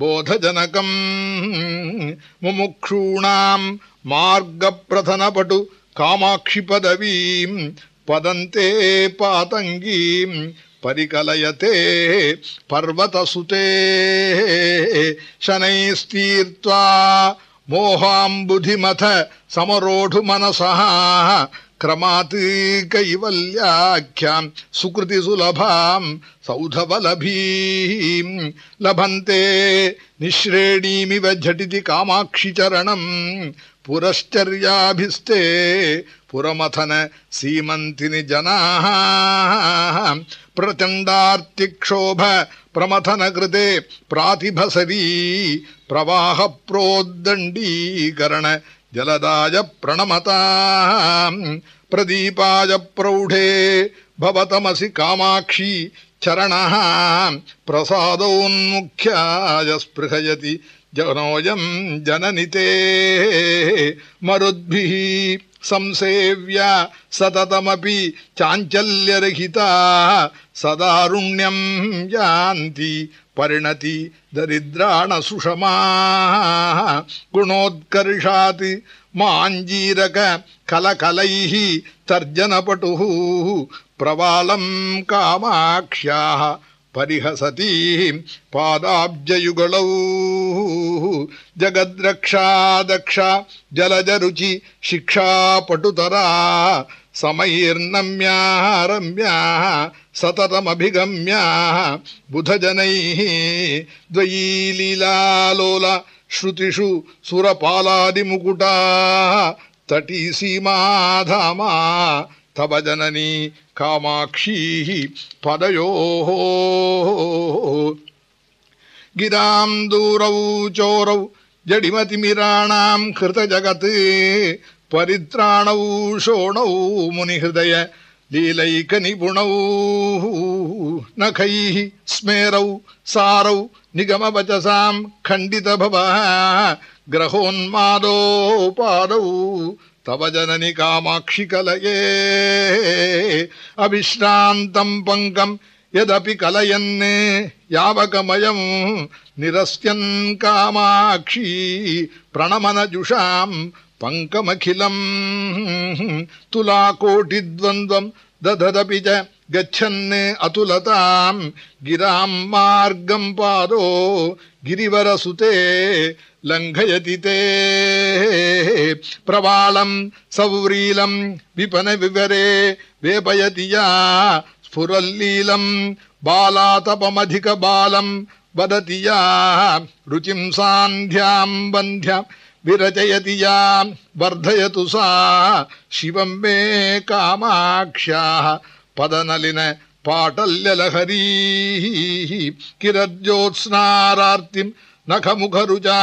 बोधजनकम् मुमुक्षूणाम् मार्गप्रथनपटु कामाक्षि पदवीम् पदन्ते पातङ्गीम् परिकलयते पर्वतसुते। शनैस्तीर्त्वा मोहाम्बुधिमथ समरोढुमनसः क्रमात् कैवल्याख्याम् सुकृतिसुलभाम् सौधवलभीम् लभन्ते निःश्रेणीमिव झटिति कामाक्षि चरणम् पुरश्चर्याभिस्ते पुरमथन सीमन्तिनि जनाः प्रचण्डार्तिक्षोभ प्रमथन कृते प्रातिभसरी प्रवाह प्रोद्दण्डीकरण जलदाय प्रणमता प्रदीपाय प्रौढे भवतमसि कामाक्षी चरणः प्रसादोन्मुख्याय स्पृहयति जनोऽयम् जननिते मरुद्भिः संसेव्या सततमपि चाञ्चल्यरहिता सदारुण्यम् यान्ति परिणति दरिद्राणसुषमा गुणोत्कर्षात् माञ्जीरक कलकलैः तर्जनपटुः प्रवालम् कामाक्ष्याः परिहसति पादाब्जयुगलौ। जगद्रक्षा, दक्षा, जलजरुचि, शिक्षा, पटुतरा समैर्नम्या रम्या सततमभिगम्या, बुधजनैः, द्वयी लीलालोल श्रुतिषु, सुरपालादिमुकुटा तटी सीमाधामा तव जननी कामाक्षी पदयोः। गिराम् दूरौ चोरौ जडिमतिमिराणाम् कृतजगत्। परित्राणौ शोणौ मुनिहृदय लीलैकनिपुणौ। नखैः स्मेरौ सारौ निगमवचसाम् खण्डितभवः। ग्रहोन्मादो पादौ तव जननि कामाक्षि कलये अविश्रान्तम् पङ्कम् यदपि कलयन् यावकमयम् निरस्यन् कामाक्षी प्रणमनजुषाम् पङ्कमखिलम्। तुलाकोटिद्वन्द्वम् दधदपि च கச்சன்னு அதுலதாம் கிராம் மார்க்கம் பாதோ கிரிவரசுதே லங்கயதி தே பிரவாளம் சௌரீலம் விபன விவரே வேபயதியா ஸ்புரல்லீலம் பாலாதபமதிக பாலம் வததி யா ருச்சிம் சாந்தியாம் வந்தியாம் விரச்சயதி யா வர்தயது சா சிவம் மே காமாட்சியாக पदनलिन पाटल्यलहरी किरज्योत्स्नारार्तिम् नखमुखरुजा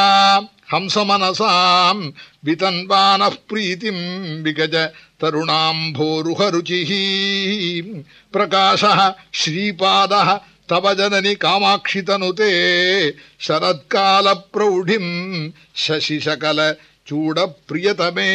हंसमनसाम् वितन्वानः प्रीतिम् विगज तरुणाम्भोरुहरुचिः प्रकाशः श्रीपादः तव जननि कामाक्षितनुते शरत्कालप्रौढिम् शशिशकल चूडप्रियतमे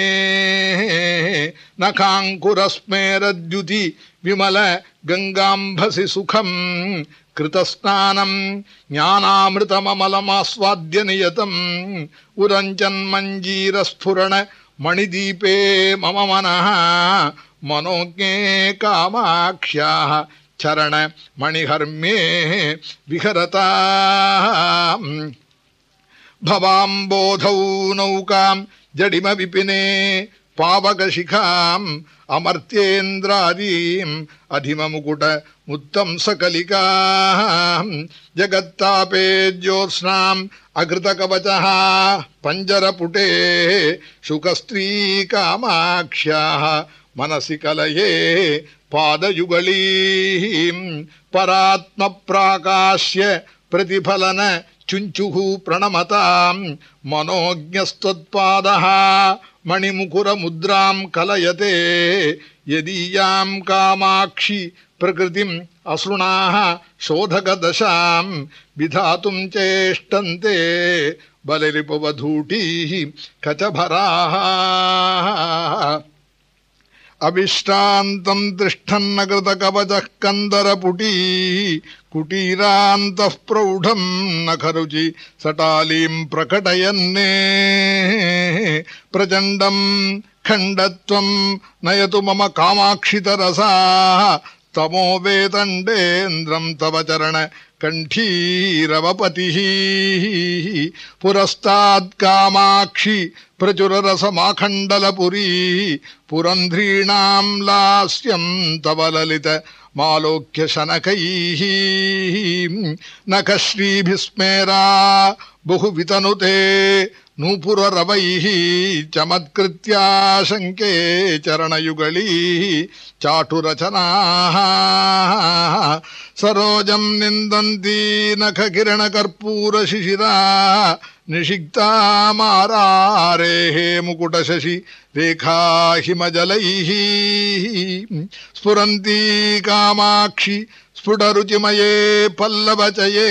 नखाङ्कुरस्मेरद्युति विमल गङ्गाम्भसि सुखम्, कृतस्नानम्, ज्ञानामृतममलमास्वाद्य नियतम्। उरञ्जन्मञ्जीरस्फुरण मणिदीपे मम मनः, मनोज्ञे कामाक्ष्याः चरण मणिहर्म्ये विहरता। भवाम्बोधौ नौकाम् जडिम विपिने पावकशिखाम्, अमर्त्येन्द्रादीम्, अधिममुकुट मुत्तम् सकलिकाम् जगत्तापे ज्योत्स्नाम् अकृतकवचः पञ्जरपुटे शुकस्त्री कामाक्ष्याः मनसि कलये, पादयुगलीम्, परात्मप्राकाश्य प्रतिफलन चुञ्चुः प्रणमताम् मनोज्ञस्त्वत्पादः। मणिमुकुरमुद्राम् कलयते। यदीयाम् कामाक्षि प्रकृतिम् असृणाः शोधकदशाम् विधातुम् चेष्टन्ते। बलिरिपुवधूटीः कचभराः। അവിഷ്ടാന്തം തിഷ്ടന്നകൃതകവചഃ കന്ദരപുടീ കുടീരാന്ത പ്രൗഢം നഖരുചി സടാലീം പ്രകടയന്നേ. പ്രചണ്ഡം ഖണ്ഡത്വം നയതു മമ കാമാക്ഷിതരസാ तमो वेतण्डेन्द्रम् तव चरण कण्ठीरवपतिः पुरस्तात्कामाक्षि प्रचुररसमाखण्डलपुरी पुरन्ध्रीणाम् लास्यम् तव ललित मालोक्य शनकैः नखश्रीभिस्मेरा बहुवितनुते नूपुररवैः चमत्कृत्याशङ्के चरणयुगली चाटुरचनाः। सरोजम् निन्दन्ती नखकिरणकर्पूरशिशिरा निषिक्तामारारेः मुकुटशशि रेखा हिमजलैः स्फुरन्ती कामाक्षि स्फुटरुचिमये पल्लवचये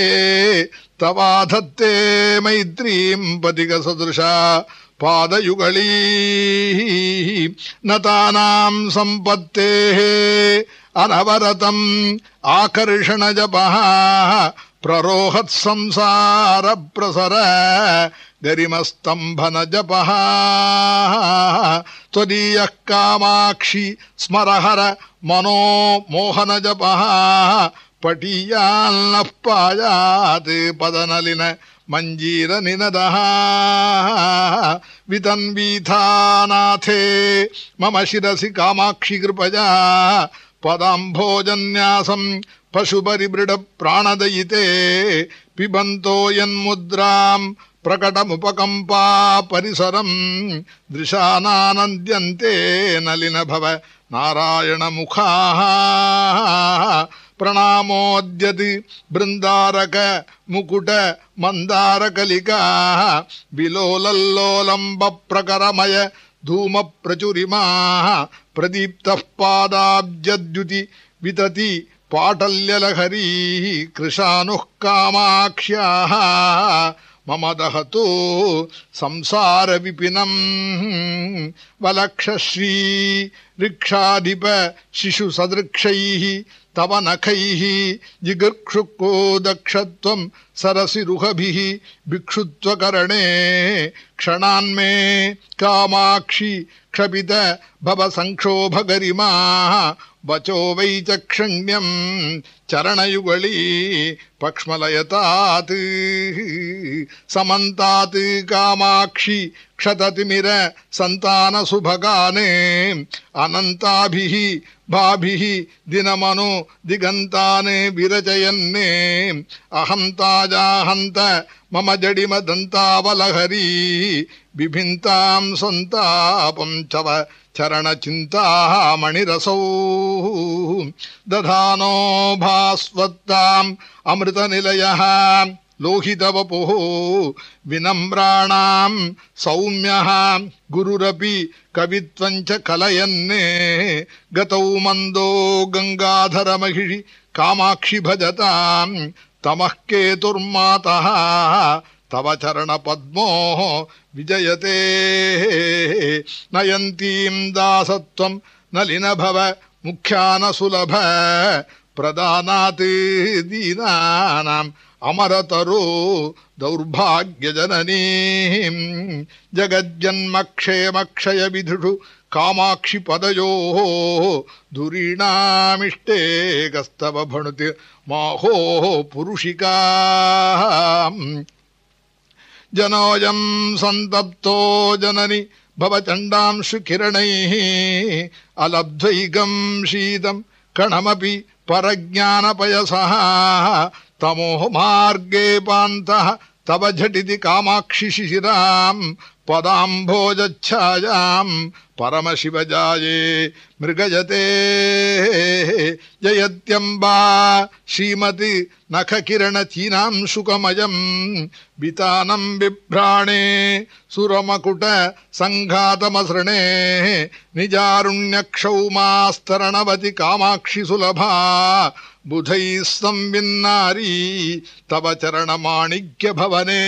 तवाधत्ते मैत्रीम् पथिकसदृशा पादयुगली नतानाम् सम्पत्तेः अनवरतम् आकर्षणजपः। प्ररोहत्संसारप्रसर गरिमस्तम्भनजपः। त्वदीयः कामाक्षि स्मरहर मनो मोहनजपः पटीयान्नः पायात् पदनलिन मञ्जीरनिनदः वितन्वीथानाथे मम शिरसि कामाक्षि कृपया पदाम्भोजन्यासम् पशुपरिमृढप्राणदयिते पिबन्तो यन्मुद्राम् प्रकटमुपकम्पा परिसरम् दृशानानन्द्यन्ते नलिनभव नारायणमुखाः प्रणामोऽद्यति बृन्दारक मुकुट मन्दारकलिका विलोलल्लोलम्ब प्रकरमय धूम प्रचुरिमाः प्रदीप्तः पादाब्जद्युति वितति पाटल्यलहरी कृशानुः कामाक्ष्याः मम दहतु संसारविपिनम् वलक्षश्री ऋक्षाधिप शिशुसदृक्षैः तव नखैः जिगृक्षुको दक्षत्वं सरसिरुहभिः भिक्षुत्वकरणे क्षणान्मे कामाक्षि क्षपित भव வச்சோவை சக்ஷண்யம் சரணயுகளி பக்ஷ்மலயதாத் சமந்தாத் காமாட்சி க்ஷததிமிர சந்தான சுபகானே அனந்தாபிஹி பாபிஹி தினமனு திகந்தானே விரஜயன்னே. அகம் தாஜாஹந்த மம ஜடிமதந்தாவலஹரி பிபிந்தாம் சந்தாபம் சவ चरणचिन्ताः मणिरसौ दधानो भास्वत्ताम् अमृतनिलयः लोहितवपुः विनम्राणाम् सौम्यः गुरुरपि कवित्वम् च कलयन्ने गतौ मन्दो गङ्गाधरमहिषि कामाक्षि भजताम् तमः केतुर्मातः तव चरणपद्मो विजयते। नयन्तीम् दासत्वम् नलिनभव, मुख्यानसुलभ, प्रदानात् दीनानाम् अमरतरो दौर्भाग्यजननीम्। जगज्जन्मक्षेमक्षयविधुषु कामाक्षि पदयोः धुरीणामिष्टे गस्तव भणुति माहोः पुरुषिका। जनोऽयम् सन्तप्तो जननि भवचण्डांशु किरणैः अलब्ध्वैकम् शीतम् कणमपि परज्ञानपयसः तमोः मार्गे पान्तः तव झटिति कामाक्षि शिशिराम् पदाम्भोजच्छायाम् परमशिवजाये मृगजते। जयत्यम्बा श्रीमति नखकिरणचीनाम् शुकमयम् वितानम् बिभ्राणे सुरमकुट सङ्घातमसृणे निजारुण्यक्षौमास्तरणवति कामाक्षि सुलभा बुधैः संविन्नारी तव चरणमाणिक्यभवने।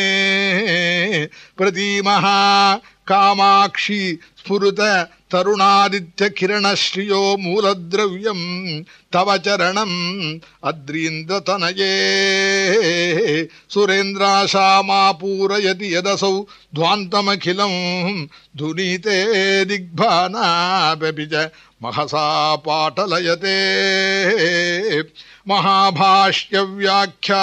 प्रतीमः कामाक्षि स्फुरुत தருணாதித்ய கிரணஸ்ரீயோ மூலதிரவியம் தவ சரணம் அத்ரீந்திர தனயே சுரேந்திராசாமா பூரயதி யதசௌ துவாந்தமகிலம் துனீதே திக்பானாபபிஜ மகசா பாட்டலயதே மகாபாஷ்யவியாக்கியா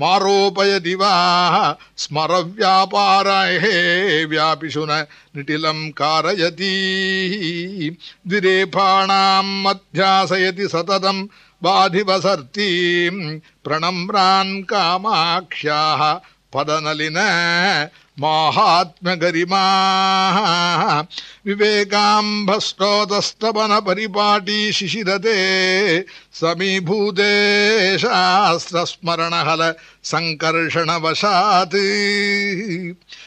मारोपयति वा स्मरव्यापाराहे व्यापिषु न निटिलम् कारयति। द्विरेफाणाम् मध्यासयति सतत बाधिवसर्ती प्रणम्रान् कामाक्ष्याः पदनलिन माहात्म्यगरिमा। विवेकाम्भस्तोतस्तवन परिपाटी शिशिरते समीभूते शास्त्रस्मरणहल सङ्कर्षणवशात्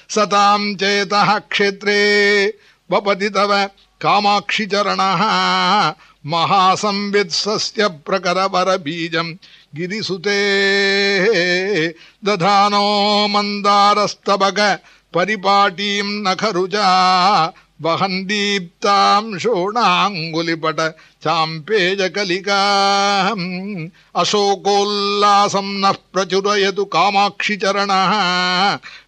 सताम् चेतः क्षेत्रे वपति तव कामाक्षिचरणः महासंवित्सस्य प्रकरवरबीजम्। गिरिसुते दधानो मन्दारस्तबक परिपाटीं नखरुजा वहन् दीप्तां शोणाङ्गुलिपट चाम्पेजकलिकाम् अशोकोल्लासं नः प्रचुरयतु कामाक्षिचरणः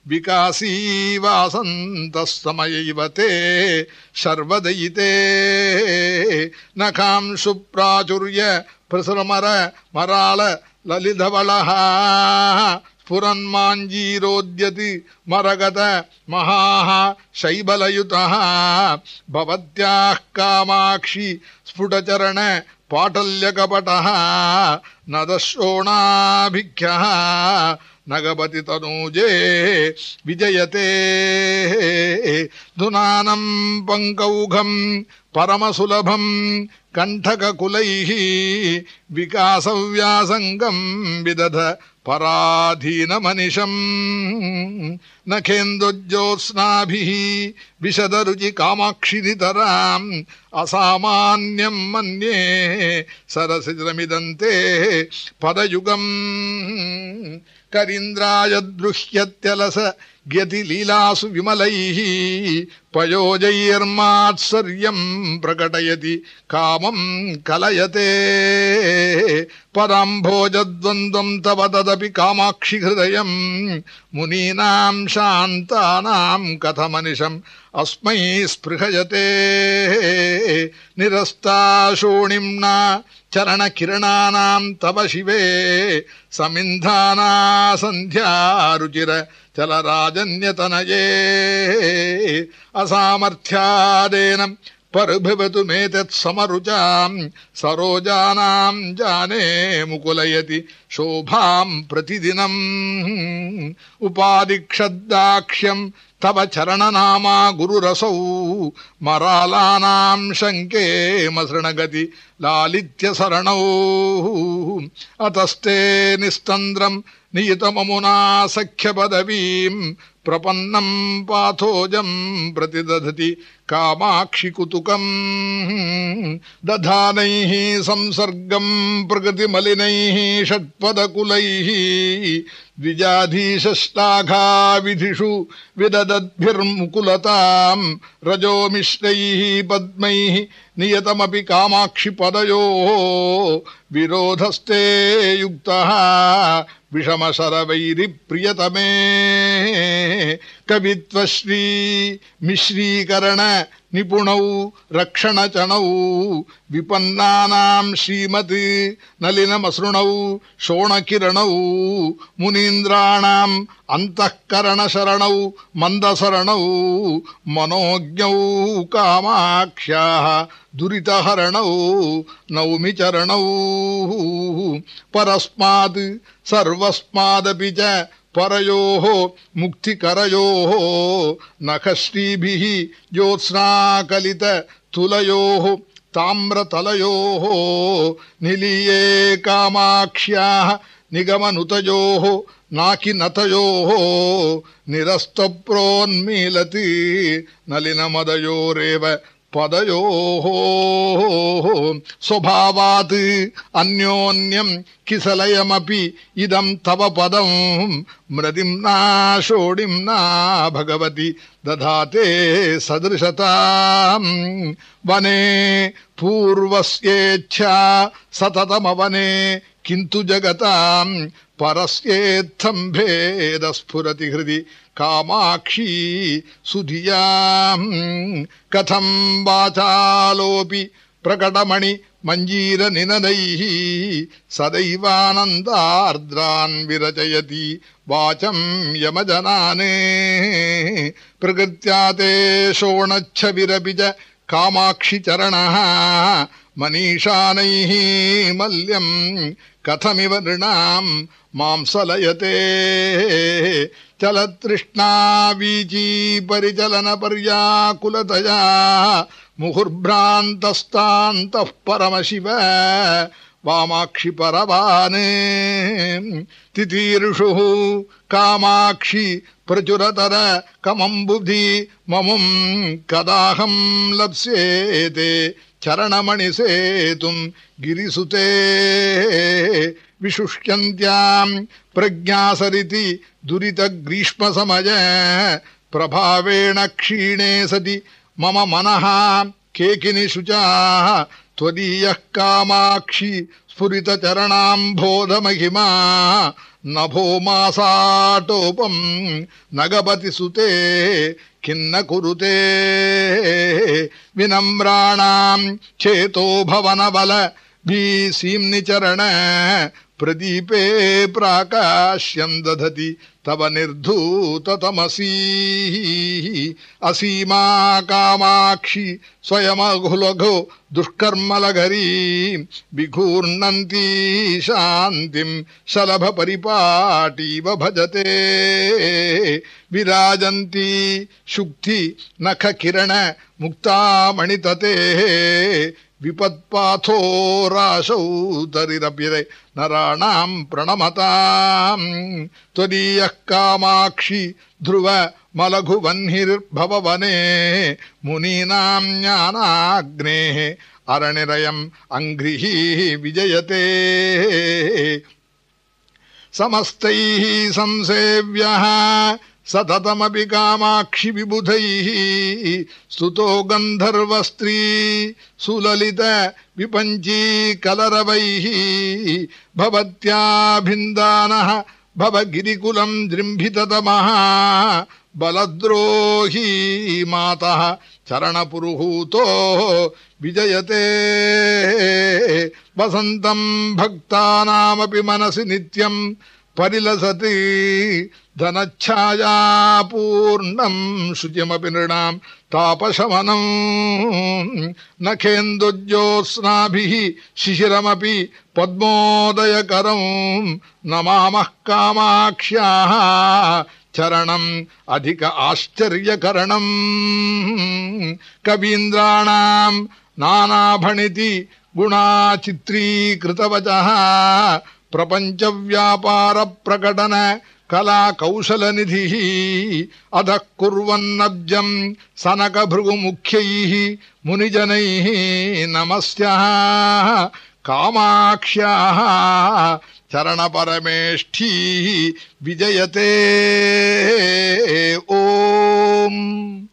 विकासी वासन्तः समयैव ते शर्वदयिते नखांशु प्राचुर्य प्रसुरमर मराळ ललितवळः स्फुरन्माञ्जीरोद्यति मरगत महाः शैबलयुतः। भवत्याः कामाक्षि स्फुटचरण पाटल्यकपटः। नदशोणाभिख्यः नगपति तनूजे विजयते। धुनानम् पङ्कौघम् परमसुलभम् कण्ठककुलैः विकासव्यासङ्गम् विदध पराधीनमनिशम्। नखेन्दुज्योत्स्नाभिः विशदरुचि कामाक्षिनितराम् असामान्यम् मन्ये सरसिरमिदन्ते पदयुगम्। करीन्द्राय दृह्यत्यलस ग्यति लीलासु विमलैः पयोजैर्मात्सर्यम् प्रकटयति कामम् कलयते। पराम्भोजद्वन्द्वम् तव तदपि कामाक्षि हृदयम् मुनीनाम् शान्तानाम् कथमनिशम् अस्मै स्पृहयते। निरस्ताशोणिम्ना चरणकिरणानाम् तव शिवे समिन्धाना सन्ध्यारुचिर चलराजन्यतनये असामर्थ्यादेन परिभवतु मेतत्समरुचाम् सरोजानाम् जाने मुकुलयति शोभाम् प्रतिदिनम् उपाधिक्षद्दाक्ष्यम् तव चरणनामा गुरुरसौ। मरालानाम् शङ्के मसृणगति लालित्यसरणौ। अतस्ते निस्तन्द्रम् नियतममुना सख्यपदवीम् प्रपन्नम् पाथोजम् प्रतिदधति कामाक्षिकुतुकम् दधानैः संसर्गम् प्रकृतिमलिनैः षट्पदकुलैः द्विजाधीशश्लाघाविधिषु विददद्भिर्मुकुलताम् रजोमिश्रैः पद्मैः नियतमपि कामाक्षिपदयोः विरोधस्ते युक्तः विषमशरवैरिप्रियतमे ಕವಿತ್ವಶ್ರೀ ಮಿಶ್ರೀಕರಣ ನಿಪುಣೌ ರಕ್ಷಣಚಣೌ ವಿಪನ್ನಾನಾಂ ಶ್ರೀಮತಿ ನಲಿನಮಸೃಣೌ ಶೋಣಕಿರಣೌ ಮುನೀಂದ್ರಾಣಾಂ ಅಂತಃಕರಣಶರಣೌ ಮಂದಸರಣೌ ಮನೋಜ್ಞೌ ಕಾಮಾಕ್ಷ್ಯಾ ದುರಿತಹರಣೌ ನೌಮಿ ಚರಣೌ ಪರಸ್ಮಾತ್ ಸರ್ವಸ್ಮಾದಪಿ ಚ ಪರಯೋ ಮುಕ್ತಿಕರಯೋ ನಖಶ್ರೀಭಿ ಜ್ಯೋತ್ಸ್ನಾಕಲಿತ ತುಲಯೋ ತಾಮ್ರತಲಯೋ ನಿಲೀಯೇ ಕಾಮಾಕ್ಷ್ಯಾ ನಿಗಮನುತಯೋ ನಾಕಿನತಯೋ ನಿರಸ್ತಪ್ರೋನ್ಮೀಲತಿ ನಲಿನಮದಯೋರೇವ പദയോ സ്വഭാവാത് അന്യോന്യം കിസലയമപി ഇതം തവ പദം മൃതിം നാശോടിം നാ ഭഗവതി ദധാതേ സദൃശത. വനേ പൂർവസ്യേച്ഛ സതതമവനേ കിന്തു ജഗതാം. परस्येत्थम् भेदस्फुरति हृदि कामाक्षी सुधियाम्। कथम् वाचालोऽपि प्रकटमणि मञ्जीरनिनदैः। सदैवानन्दार्द्रान् विरचयति वाचम् यमजनाने। प्रकृत्या ते शोणच्छविरपि च कामाक्षिचरणः। मनीषानैः मल्यम् कथमिव नृणाम् मांसलयते चलतृष्णावीची परिचलनपर्याकुलतया मुहुर्भ्रान्तस्तान्तः परमशिव वामाक्षि परवाने। तितीर्षुः कामाक्षि प्रचुरतर कमम् बुधि ममुम् कदाहम् लप्स्येते। चरणमणिसेतुम् गिरिसुते विशुष्यन्त्याम् प्रज्ञासरिति दुरितग्रीष्मसमय प्रभावेण क्षीणे सति मम मनः केकिनि शुचाः त्वदीयः कामाक्षि स्फुरितचरणाम्भोधमहिमा नभो मासाटोपम् नगपति सुते किन्न कुरुते विनम्राणाम् चेतो भवनबल भीसीम्निचरण प्रदीपे प्राकाश्यम् दधति, तव निर्धूततमसी। असीमा कामाक्षि स्वयमघुलघो दुष्कर्मलघरी विघूर्णन्ती शान्तिम् शलभपरिपाटीव भजते। विराजन्ती शुक्ति नखकिरण मुक्तामणिततेः। विपत्पाथो राशौ तरिरप्यते नराणाम् प्रणमताम्। त्वदीयः कामाक्षि ध्रुव मलघुवह्निर्भववने मुनीनाम् ज्ञानाग्नेः अरणिरयम् अङ्घ्रिः विजयते। समस्तैः संसेव्यः सततमपि कामाक्षि विबुधैः स्तुतो गन्धर्वस्त्री सुललित विपञ्ची कलरवैः भवत्याभिन्दानः भव गिरिकुलम् जृम्भिततमः बलद्रोही मातः चरणपुरुहूतो विजयते। वसन्तम् भक्तानामपि मनसि नित्यम् परिलसति। धनच्छायापूर्णम् शुचिमपि नृणाम् तापशमनम् नखेन्दुज्योत्स्नाभिः शिशिरमपि पद्मोदयकरम् नमामः कामाक्ष्याः चरणम् अधिक आश्चर्यकरणम् कवीन्द्राणाम् नानाभणिति गुणाचित्रीकृतवचः प्रपञ्चव्यापारप्रकटन कलाकौशलनिधिः अधः कुर्वन्नब्जम् सनकभृगुमुख्यैः मुनिजनैः नमस्यः कामाक्ष्याः चरणपरमेष्ठी विजयते। ओम्।